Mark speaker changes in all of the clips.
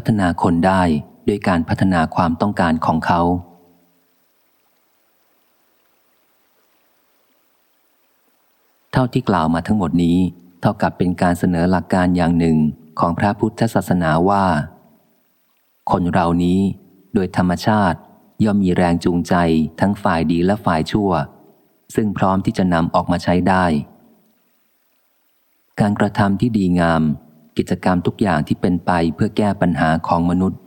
Speaker 1: พัฒนาคนได้ด้วยการพัฒนาความต้องการของเขา เท่าที่กล่าวมาทั้งหมดนี้ เท่ากับเป็นการเสนอหลักการอย่างหนึ่งของพระพุทธศาสนาว่า คนเรานี้โดยธรรมชาติย่อมมีแรงจูงใจทั้งฝ่ายดีและฝ่ายชั่ว ซึ่งพร้อมที่จะนำออกมาใช้ได้ การกระทำที่ดีงาม กิจกรรมทุกอย่างที่เป็นไปเพื่อแก้ปัญหาของมนุษย์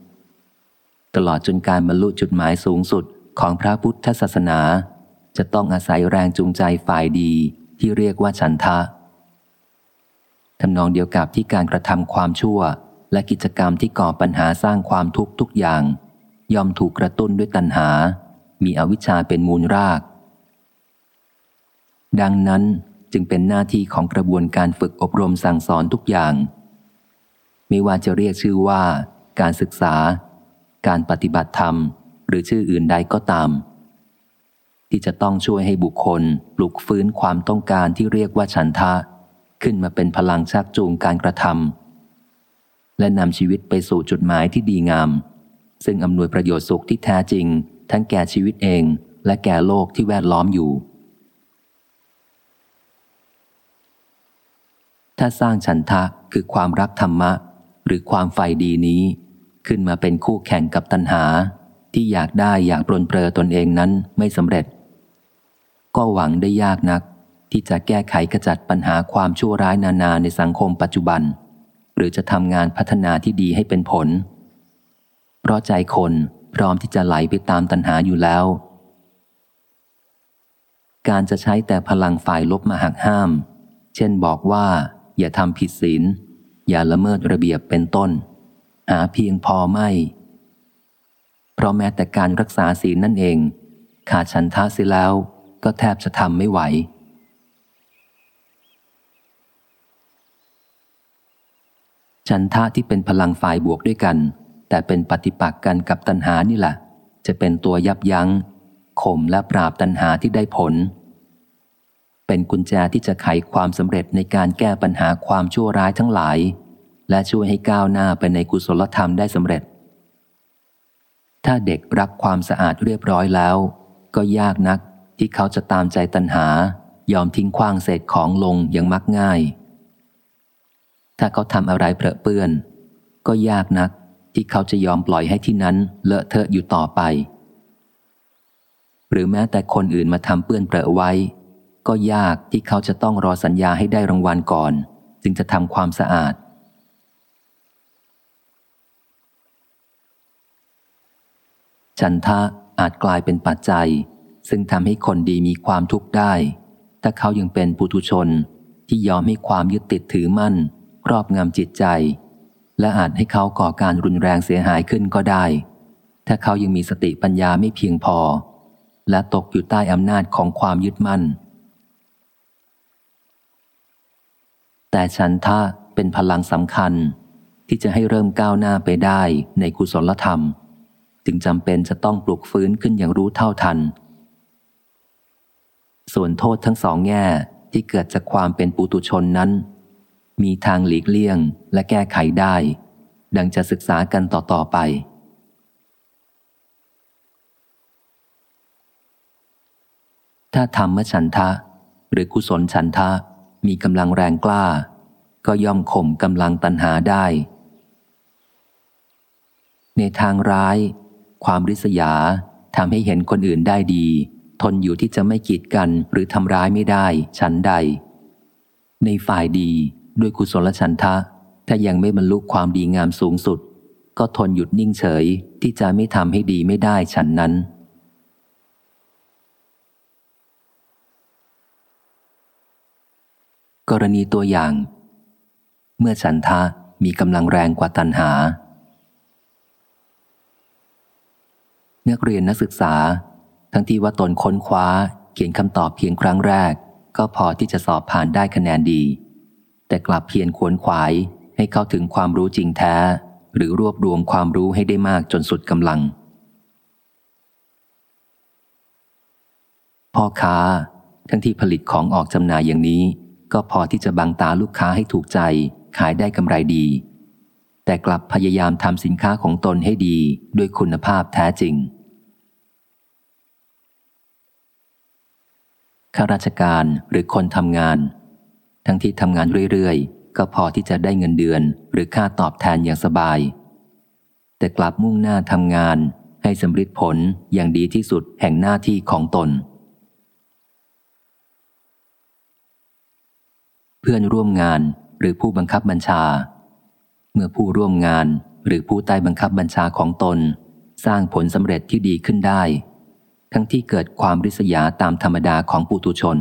Speaker 1: ตลอดจนการบรรลุจุดหมายสูงสุดของพระพุทธศาสนา จะต้องอาศัยแรงจูงใจฝ่ายดีที่เรียกว่าฉันทะทำนองเดียวกับที่การกระทำความชั่ว และกิจกรรมที่ก่อปัญหาสร้างความทุกข์ทุกอย่าง ย่อมถูกกระตุ้นด้วยตัณหา มีอวิชชาเป็นมูลราก ดังนั้นจึงเป็นหน้าที่ของกระบวนการฝึกอบรมสั่งสอนทุกอย่าง ไม่ว่าจะเรียกชื่อว่า การศึกษา การปฏิบัติธรรม หรือชื่ออื่นใดก็ตาม ที่จะต้องช่วยให้บุคคลปลุกฟื้นความต้องการที่เรียกว่าฉันทะ ขึ้นมาเป็นพลังชักจูงการกระทำและนำชีวิตไปสู่จุดหมายที่ดีงาม ซึ่งอำนวยประโยชน์สุขที่แท้จริง ทั้งแก่ชีวิตเองและแก่โลกที่แวดล้อมอยู่ ถ้าสร้างฉันทะคือความรักธรรมะ หรือความใฝ่ดีนี้ ขึ้นมาเป็นคู่แข่งกับตัณหา ที่อยากได้อยากปลนเปลือตนเองนั้นไม่สำเร็จ ก็หวังได้ยากนัก ที่จะแก้ไขกระจัดปัญหาความชั่วร้ายนานาในสังคมปัจจุบัน หรือจะทำงานพัฒนาที่ดีให้เป็นผล เพราะใจคนพร้อมที่จะไหลไปตามตัณหาอยู่แล้ว การจะใช้แต่พลังฝ่ายลบมาหักห้าม เช่นบอกว่า อย่าทำผิดศีล อย่าละเมิดระเบียบเป็นต้น หาเพียงพอไม่ เพราะแม้แต่การรักษาศีลนั่นเอง ขาดฉันทะเสียแล้วก็แทบจะทำไม่ไหว ฉันทะที่เป็นพลังฝ่ายบวกด้วยกัน แต่เป็นปฏิปักษ์กันกับตัณหานี่แหละ จะเป็นตัวยับยัง้งข่มและปราบตัณหาที่ได้ผล เป็นกุญแจที่จะไขความสำเร็จในการแก้ปัญหาความชั่วร้ายทั้งหลาย และช่วยให้ก้าวหน้าไปในกุศลธรรมได้สำเร็จ ถ้าเด็กรักความสะอาดเรียบร้อยแล้ว ก็ยากนักที่เขาจะตามใจตัณหา ยอมทิ้งขว้างเศษของลงอย่างมักง่าย ถ้าเขาทำอะไรเปรอะเปื้อน ก็ยากนักที่เขาจะยอมปล่อยให้ที่นั้นเลอะเทอะอยู่ต่อไป หรือแม้แต่คนอื่นมาทำเปื้อนเปรอะไว้ ก็ยากที่เขาจะต้องรอสัญญาให้ได้รางวัลก่อน จึงจะทำความสะอาด ฉันทะอาจกลายเป็นปัจจัย ซึ่งทำให้คนดีมีความทุกข์ได้ ถ้าเขายังเป็นปุถุชนที่ยอมให้ความยึดติดถือมั่นครอบงำจิตใจ และอาจให้เขาก่อการรุนแรงเสียหายขึ้นก็ได้ ถ้าเขายังมีสติปัญญาไม่เพียงพอ และตกอยู่ใต้อำนาจของความยึดมั่น แต่ฉันทะเป็นพลังสำคัญ ที่จะให้เริ่มก้าวหน้าไปได้ในกุศลธรรม จึงจำเป็นจะต้องปลุกฟื้นขึ้นอย่างรู้เท่าทัน ส่วนโทษทั้งสองแง่ที่เกิดจากความเป็นปุตุชนนั้น มีทางหลีกเลี่ยงและแก้ไขได้ ดังจะศึกษากันต่อ ๆ ไปถ้าธรรมฉันทะ หรือกุศลฉันทะ มีกำลังแรงกล้า ก็ย่อมข่มกำลังตัณหาได้ ในทางร้าย ความริษยาทำให้เห็นคนอื่นได้ดี ทนอยู่ที่จะไม่กีดกันหรือทำร้ายไม่ได้ฉันใด ในฝ่ายดีด้วยกุศลฉันทะ ถ้ายังไม่บรรลุความดีงามสูงสุด ก็ทนหยุดนิ่งเฉยที่จะไม่ทำให้ดีไม่ได้ฉันนั้น กรณีตัวอย่าง เมื่อฉันทะมีกำลังแรงกว่าตันหา นักเรียนนักศึกษา ทั้งที่ว่าตนค้นคว้า เขียนคำตอบเพียงครั้งแรก ก็พอที่จะสอบผ่านได้คะแนนดี แต่กลับเพียรขวนขวายให้เข้าถึงความรู้จริงแท้ หรือรวบรวมความรู้ให้ได้มากจนสุดกำลัง พ่อค้าทั้งที่ผลิตของออกจำหน่ายอย่างนี้ ก็พอที่จะบังตาลูกค้าให้ถูกใจ ขายได้กำไรดี แต่กลับพยายามทำสินค้าของตนให้ดีด้วยคุณภาพแท้จริงข้าราชการหรือคนทำงาน ทั้งที่ทำงานเรื่อยๆ ก็พอที่จะได้เงินเดือน หรือค่าตอบแทนอย่างสบาย แต่กลับมุ่งหน้าทำงานให้สำฤทธิผลอย่างดีที่สุดแห่งหน้าที่ของตน เพื่อนร่วมงานหรือผู้บังคับบัญชา เมื่อผู้ร่วมงานหรือผู้ใต้บังคับบัญชาของตน สร้างผลสำเร็จที่ดีขึ้นได้ ทั้งที่เกิดความริษยาตามธรรมดาของปุตุชน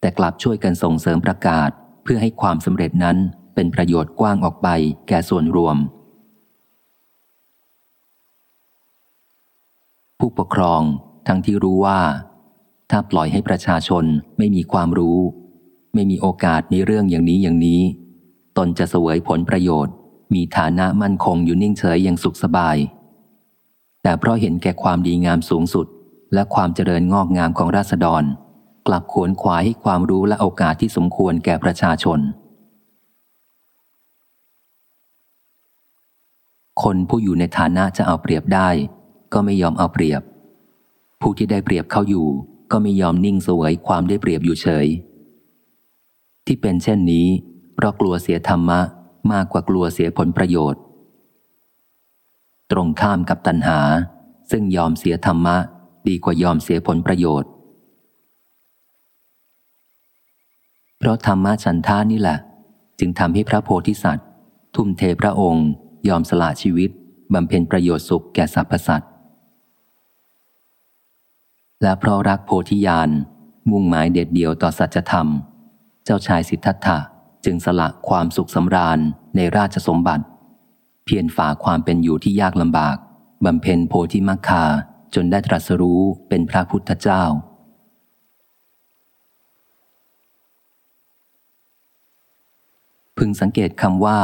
Speaker 1: แต่กลับช่วยกันส่งเสริมประกาศ เพื่อให้ความสำเร็จนั้นเป็นประโยชน์กว้างออกไปแก่ส่วนรวม ผู้ปกครองทั้งที่รู้ว่า ถ้าปล่อยให้ประชาชนไม่มีความรู้ ไม่มีโอกาสในเรื่องอย่างนี้อย่างนี้ ตนจะเสวยผลประโยชน์ มีฐานะมั่นคงอยู่นิ่งเฉยอย่างสุขสบาย แต่เพราะเห็นแก่ความดีงามสูงสุด และความเจริญงอกงามของราษฎร กลับขวนขวายให้ความรู้และโอกาสที่สมควรแก่ประชาชน คนผู้อยู่ในฐานะจะเอาเปรียบได้ ก็ไม่ยอมเอาเปรียบ ผู้ที่ได้เปรียบเขาอยู่ ก็ไม่ยอมนิ่งสวยความได้เปรียบอยู่เฉย ที่เป็นเช่นนี้ เพราะกลัวเสียธรรมะมากกว่ากลัวเสียผลประโยชน์ ตรงข้ามกับตัณหา ซึ่งยอมเสียธรรมะ ดีกว่ายอมเสียผลประโยชน์ เพราะธรรมะฉันท่านี่แหละ จึงทำให้พระโพธิสัตว์ ทุ่มเทพระองค์ ยอมสละชีวิตบำเพ็ญประโยชน์สุขแก่สรรพสัตว์และเพราะรักโพธิญาณมุ่งหมายเด็ดเดียวต่อสัจธรรม เจ้าชายสิทธัตถะจึงสละความสุขสำราญในราชสมบัติ เพียรฝ่าความเป็นอยู่ที่ยากลำบากบำเพ็ญโพธิมัคคาจนได้ตรัสรู้เป็นพระพุทธเจ้า พึงสังเกตคำว่า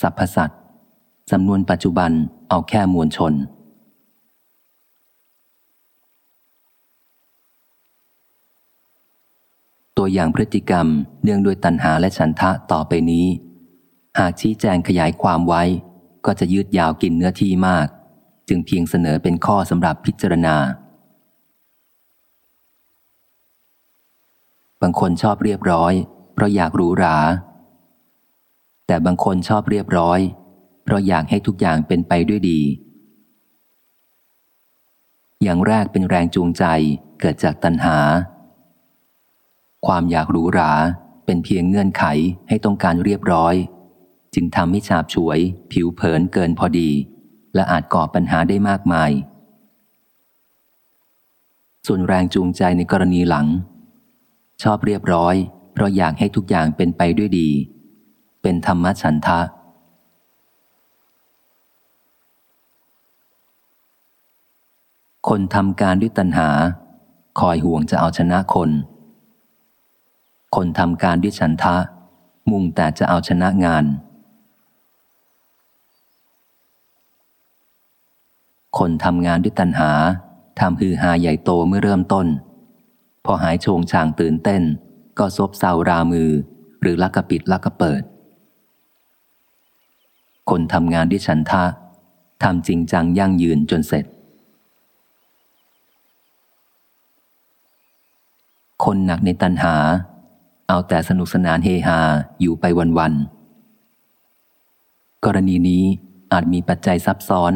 Speaker 1: สรรพสัตว์สำนวนปัจจุบันเอาแค่มวลชน ตัวอย่างพฤติกรรม เนื่องด้วยตัณหาและฉันทะต่อไปนี้ หากชี้แจงขยายความไว้ ก็จะยืดยาวกินเนื้อที่มาก จึงเพียงเสนอเป็นข้อสำหรับพิจารณา บางคนชอบเรียบร้อย เพราะอยากหรูหรา แต่บางคนชอบเรียบร้อย เพราะอยากให้ทุกอย่างเป็นไปด้วยดี อย่างแรกเป็นแรงจูงใจเกิดจากตัณหา ความอยากหรูหรา เป็นเพียงเงื่อนไขให้ต้องการเรียบร้อย จึงทำให้ฉาบฉวย ผิวเผินเกินพอดี และอาจก่อปัญหาได้มากมาย ส่วนแรงจูงใจในกรณีหลัง ชอบเรียบร้อย เพราะอยากให้ทุกอย่างเป็นไปด้วยดี เป็นธรรมฉันทะคนทำการด้วยตัณหา คอยห่วงจะเอาชนะคน คนทำการด้วยฉันทะ มุ่งแต่จะเอาชนะงาน คนทำงานด้วยตัณหาทำฮือฮาใหญ่โตเมื่อเริ่มต้น พอหายโชงช่างตื่นเต้น ก็ซบเซารามือ หรือลักกระปิดลักกระเปิด คนทำงานด้วยฉันทะทำจริงจังยั่งยืนจนเสร็จ คนหนักในตัณหา เอาแต่สนุกสนานเฮฮาอยู่ไปวันๆ กรณีนี้อาจมีปัจจัยซับซ้อน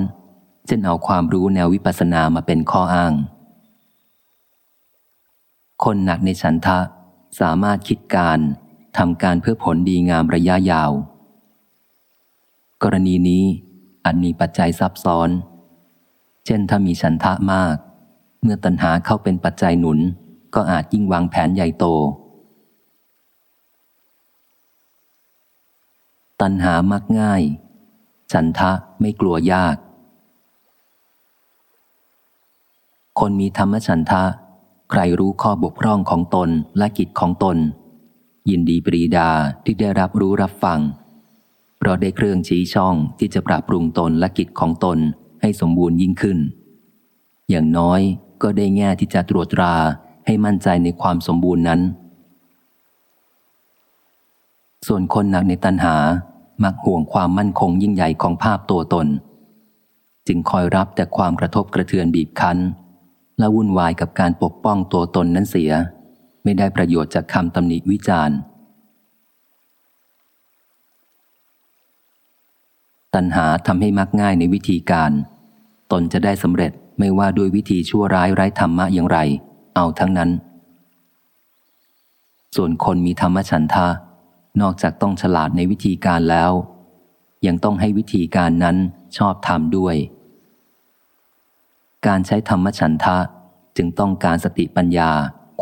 Speaker 1: เช่นเอาความรู้แนววิปัสสนามาเป็นข้ออ้าง คนหนักในฉันทะสามารถคิดการทำการเพื่อผลดีงามระยะยาว กรณีนี้อาจมีปัจจัยซับซ้อน เช่นถ้ามีฉันทะมาก เมื่อตัณหาเข้าเป็นปัจจัยหนุน ก็อาจยิ่งวางแผนใหญ่โต ตัณหามักง่าย ฉันทะไม่กลัวยาก คนมีธรรมฉันทะ ใครรู้ข้อบกพร่องของตนและกิจของตน ยินดีปรีดาที่ได้รับรู้รับฟัง เพราะได้เครื่องชี้ช่องที่จะปรับปรุงตนและกิจของตนให้สมบูรณ์ยิ่งขึ้น อย่างน้อยก็ได้แง่ที่จะตรวจตราให้มั่นใจในความสมบูรณ์นั้นส่วนคนหนักในตัณหา มักห่วงความมั่นคงยิ่งใหญ่ของภาพตัวตน จึงคอยรับแต่ความกระทบกระเทือนบีบคั้น และวุ่นวายกับการปกป้องตัวตนนั้นเสีย ไม่ได้ประโยชน์จากคำตำหนิวิจารณ์ ตัณหาทำให้มักง่ายในวิธีการ ตนจะได้สำเร็จไม่ว่าด้วยวิธีชั่วร้ายไร้ธรรมะอย่างไร เอาทั้งนั้น ส่วนคนมีธรรมฉันทะ นอกจากต้องฉลาดในวิธีการแล้ว ยังต้องให้วิธีการนั้นชอบทำด้วย การใช้ธรรมฉันทะจึงต้องการสติปัญญา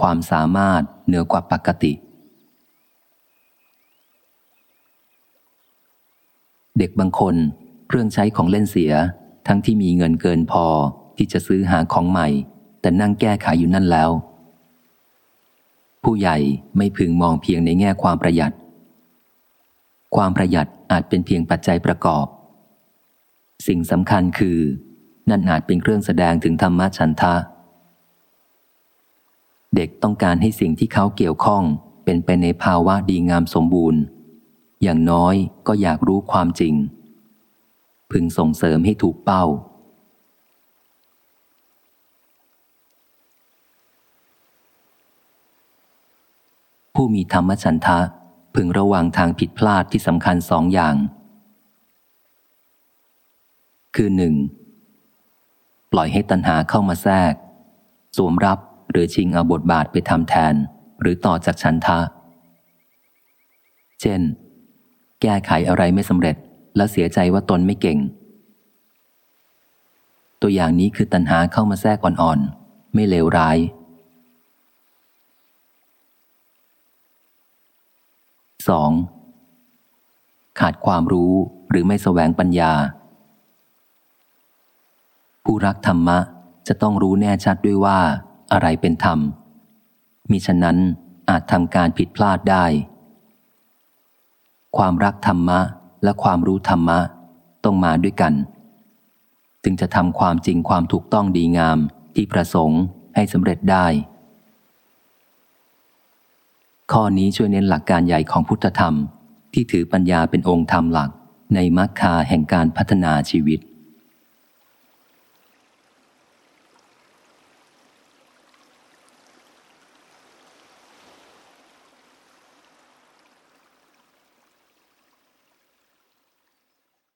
Speaker 1: ความสามารถเหนือกว่าปกติ เด็กบางคนเครื่องใช้ของเล่นเสีย ทั้งที่มีเงินเกินพอที่จะซื้อหาของใหม่ แต่นั่งแก้ไขอยู่นั่นแล้ว ผู้ใหญ่ไม่พึงมองเพียงในแง่ความประหยัด ความประหยัดอาจเป็นเพียงปัจจัยประกอบ สิ่งสำคัญคือ นั่นอาจเป็นเครื่องแสดงถึงธรรมะฉันทะ เด็กต้องการให้สิ่งที่เขาเกี่ยวข้องเป็นไปในภาวะดีงามสมบูรณ์ อย่างน้อยก็อยากรู้ความจริง พึงส่งเสริมให้ถูกเป้า ผู้มีธรรมฉันทะ พึงระวังทางผิดพลาดที่สำคัญสองอย่าง คือหนึ่งปล่อยให้ตัณหาเข้ามาแทรก สวมรับหรือชิงเอาบทบาทไปทำแทน หรือต่อจากฉันทะ เช่น แก้ไขอะไรไม่สำเร็จแล้วเสียใจว่าตนไม่เก่ง ตัวอย่างนี้คือตัณหาเข้ามาแทรกอ่อนๆ ไม่เลวร้าย 2. ขาดความรู้หรือไม่แสวงปัญญา ผู้รักธรรมะจะต้องรู้แน่ชัดด้วยว่าอะไรเป็นธรรม มิฉะนั้นอาจทำการผิดพลาดได้ ความรักธรรมะและความรู้ธรรมะต้องมาด้วยกัน จึงจะทำความจริงความถูกต้องดีงามที่ประสงค์ให้สำเร็จได้ ข้อนี้ช่วยเน้นหลักการใหญ่ของพุทธธรรม ที่ถือปัญญาเป็นองค์ธรรมหลักในมรรคาแห่งการพัฒนาชีวิต